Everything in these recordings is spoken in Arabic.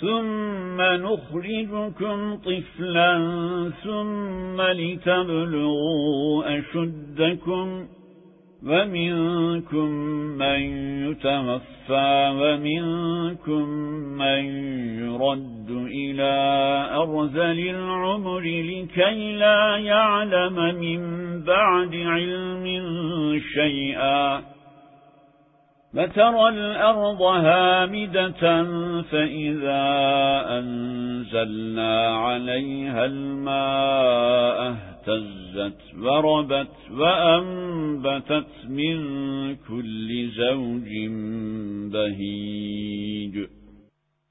ثم نخرجكم طفلا ثم لتبلغوا أشدكم ومنكم من يتوفى ومنكم من يرد إلى أرذل العمر لكي لا يعلم من بعد علم شيئا فترى الأرض هامدة فإذا أنزلنا عليها الماء اهتزت وربت وأنبتت من كل زوج بهيج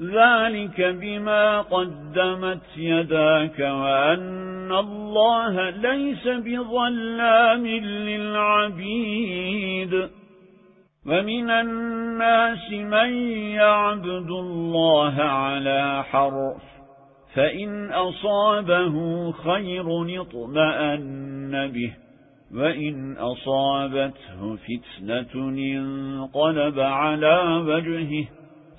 ذلك بما قدمت يداك وأن الله ليس بظلام للعبيد. ومن الناس من يعبد الله على حرف فإن أصابه خير اطمأن به وإن أصابته فتنة انقلب على وجهه.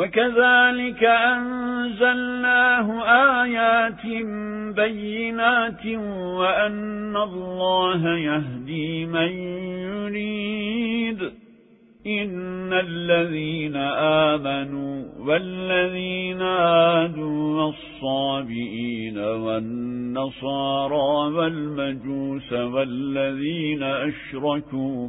وكذلك أنزلناه آيات بينات وأن الله يهدي من يريد. إن الذين آمنوا والذين آدوا والصابئين والنصارى والمجوس والذين أشركوا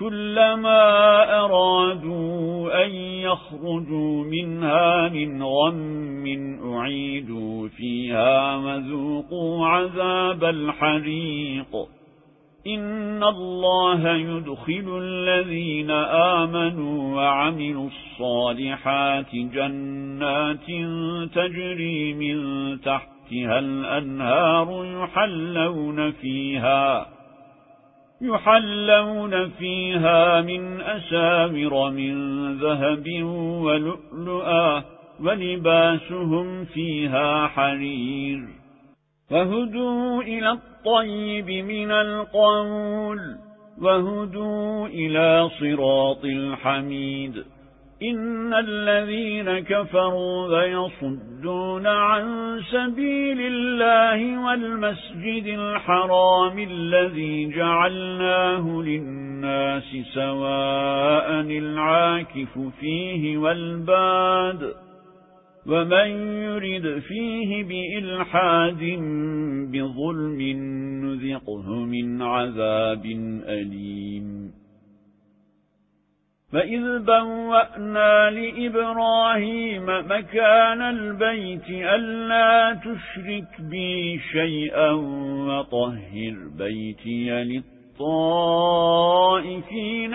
كلما أرادوا أن يخرجوا منها من غم أعيدوا فيها وذوقوا عذاب الحريق. إن الله يدخل الذين آمنوا وعملوا الصالحات جنات تجري من تحتها الأنهار يحلون فيها يحلون فيها من أسامر من ذهب ولؤلؤا ولباسهم فيها حرير فهدوا إلى الطيب من القول وهدوا إلى صراط الحميد إن الذين كفروا ويصدون عن سبيل الله والمسجد الحرام الذي جعلناه للناس سواء العاكف فيه والباد ومن يرد فيه بإلحاد بظلم نذقه من عذاب أليم فإذ بوأنا لإبراهيم مكان البيت ألا تشرك بي شيئا وطهر بيتي للطائفين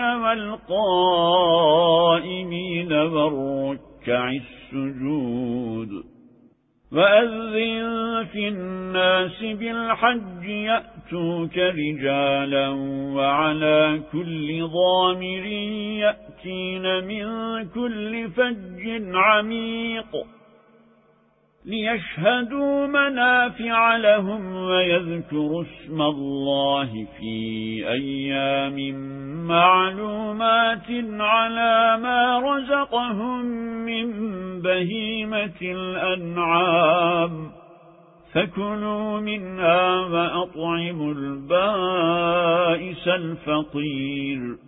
والقائمين والركع السجود وأذن في الناس بالحج يأتوك رجالا وعلى كل ضامر يأتين من كل فج عميق ليشهدوا منافع لهم ويذكروا اسم الله في أيام معلومات على ما رزقهم من بهيمة الأنعام فكلوا منها وأطعموا البائس الفقير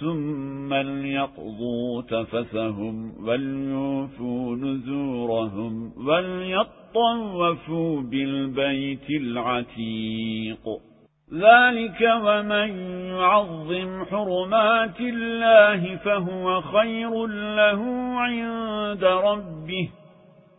ثم ليقضوا تفثهم وليوفوا نذورهم وليطوفوا بالبيت العتيق ذلك ومن يعظم حرمات الله فهو خير له عند ربه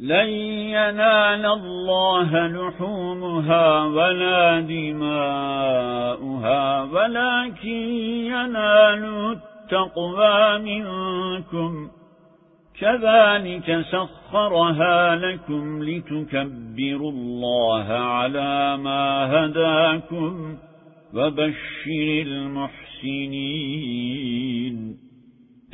لن ينال الله لحومها ولا دماؤها ولكن ينال التقوى منكم. كذلك سخرها لكم لتكبروا الله على ما هداكم وبشر المحسنين.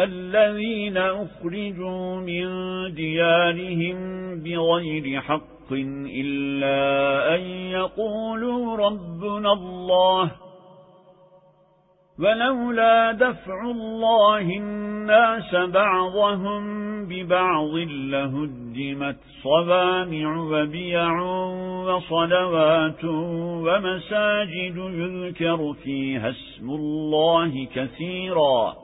الذين أخرجوا من ديارهم بغير حق إلا أن يقولوا ربنا الله ولولا دفع الله الناس بعضهم ببعض لهدمت صبامع وبيع وصلوات ومساجد يذكر فيها اسم الله كثيراً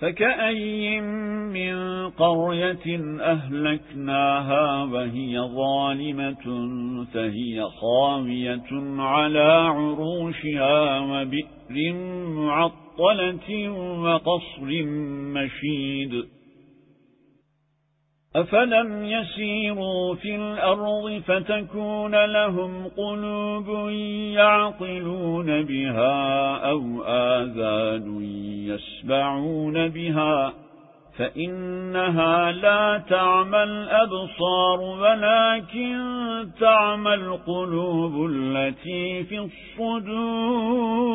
فكأي من قرية أهلكناها وهي ظالمة فهي خاوية على عروشها وبئر معطلة وقصر مشيد. أفلم يسيروا في الأرض فتكون لهم قلوب يعقلون بها أو آذان يسبعون بها فإنها لا تعمى الأبصار ولكن تعمى القلوب التي في الصدور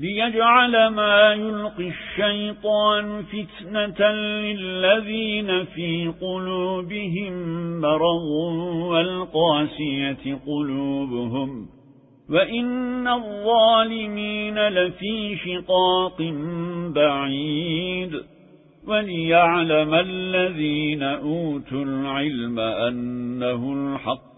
ليجعل ما يلقي الشيطان فتنة للذين في قلوبهم مرض والقاسية قلوبهم. وإن الظالمين لفي شقاق بعيد. وليعلم الذين أوتوا العلم أنه الحق.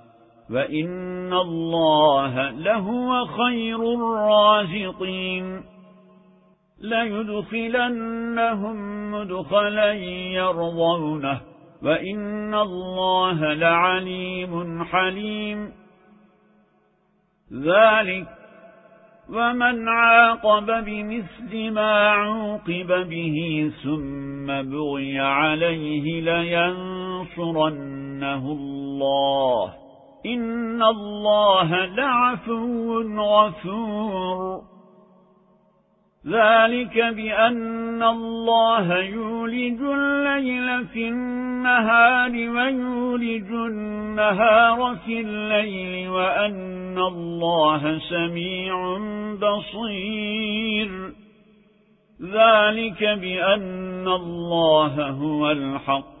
وإن الله لهو خير الرازقين ليدخلنهم مدخلا يرضونه وإن الله لعليم حليم ذلك ومن عاقب بمثل ما عوقب به ثم بغي عليه لينصرنه الله إن الله لعفو غفور. ذلك بأن الله يولج الليل في النهار ويولج النهار في الليل وأن الله سميع بصير. ذلك بأن الله هو الحق.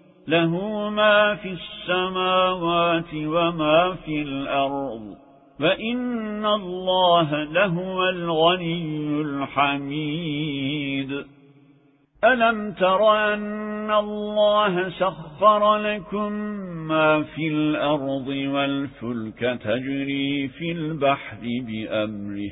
له ما في السماوات وما في الأرض فإن الله لهو الغني الحميد. ألم تر أن الله سخر لكم ما في الأرض والفلك تجري في البحر بأمره؟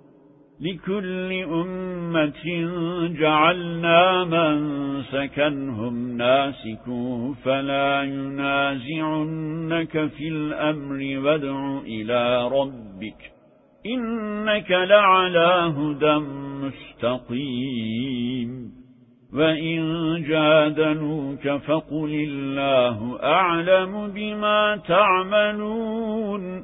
لكل أمة جعلنا من سكنهم ناسكوا فلا ينازعنك في الأمر وادع إلى ربك إنك لعلى هدى مستقيم وإن جادلوك فقل الله أعلم بما تعملون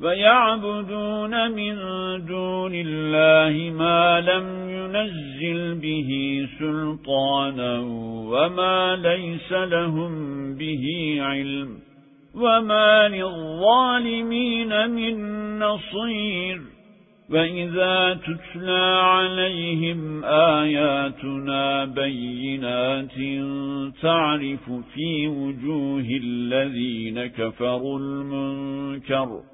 ويعبدون من دون الله ما لم ينزل به سلطانا وما ليس لهم به علم وما للظالمين من نصير وإذا تتلى عليهم آياتنا بينات تعرف في وجوه الذين كفروا المنكر